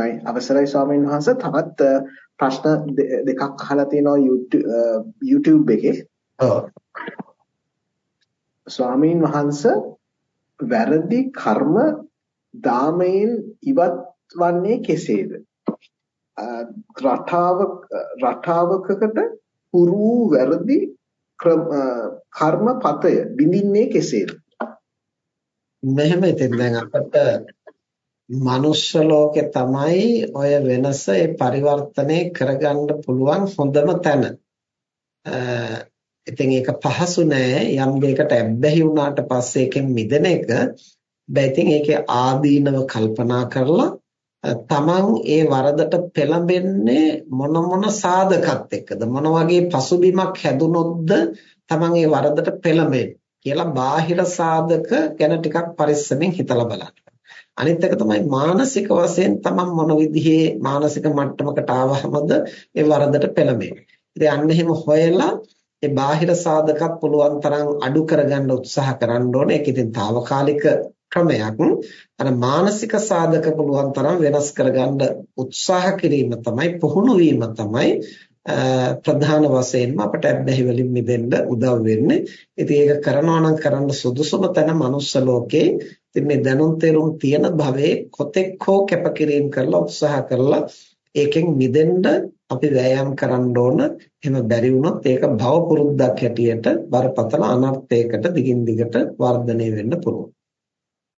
එහෙමයි අවසරයි ස්වාමීන් වහන්සේ තවත් ප්‍රශ්න දෙකක් අහලා තියෙනවා YouTube එකේ. ස්වාමීන් වහන්සේ වැරදි කර්ම දාමයෙන් ඉවත් වන්නේ කෙසේද? රටාව රටාවකකට පුරු වැරදි කර්මපතය බිඳින්නේ කෙසේද? මෙහෙම ඉතින් දැන් අපිට මනුෂ්‍ය ලෝකේ තමයි ඔය වෙනස ඒ පරිවර්තනය කරගන්න පුළුවන් හොඳම තැන. ඉතින් ඒක පහසු නෑ යම් දෙයකට ඇබ්බැහි වුණාට පස්සේ එකෙන් මිදෙන එක. බෑ ඉතින් ඒකේ ආදීනව කල්පනා කරලා තමන් ඒ වරදට පෙළඹෙන්නේ මොන මොන සාධකත් එක්කද මොන වගේ පසුබිමක් හැදුනොත්ද තමන් ඒ වරදට පෙළඹෙන්නේ කියලා බාහිර සාධක ගැන ටිකක් පරිස්සමෙන් හිතලා බලන්න. අනිත් එක තමයි මානසික වශයෙන් තමන් මොන විදිහේ මානසික මට්ටමකට ආවහමද ඒ වරදට පෙළඹෙන්නේ. ඉතින් අන්න එහෙම හොයලා ඒ බාහිර සාධකත් පුළුවන් තරම් අඩු කරගන්න උත්සාහ කරන්න ඕනේ. ඒක ඉතින් తాවකාලික ක්‍රමයක්. අර මානසික සාධක පුළුවන් තරම් වෙනස් කරගන්න උත්සාහ කිරීම තමයි පුහුණු වීම තමයි ප්‍රධාන වශයෙන්ම අපට අබ්බැහි වලින් මිදෙන්න උදව් වෙන්නේ. ඉතින් ඒක කරනවා නම් කරන්න සුදුසුම තැන මනුස්ස ලෝකේ. ඉතින් මේ දැනුම් තේරුම් තියෙන භවයේ කොතෙක් හෝ කැපකිරීම කරලා උත්සාහ කරලා ඒකෙන් මිදෙන්න අපි වෑයම් කරන්න ඕන. එහෙම බැරි වුණොත් ඒක භව පුරුද්දක් හැටියට බරපතල අනර්ථයකට දිගින් දිගට වර්ධනය වෙන්න පුළුවන්.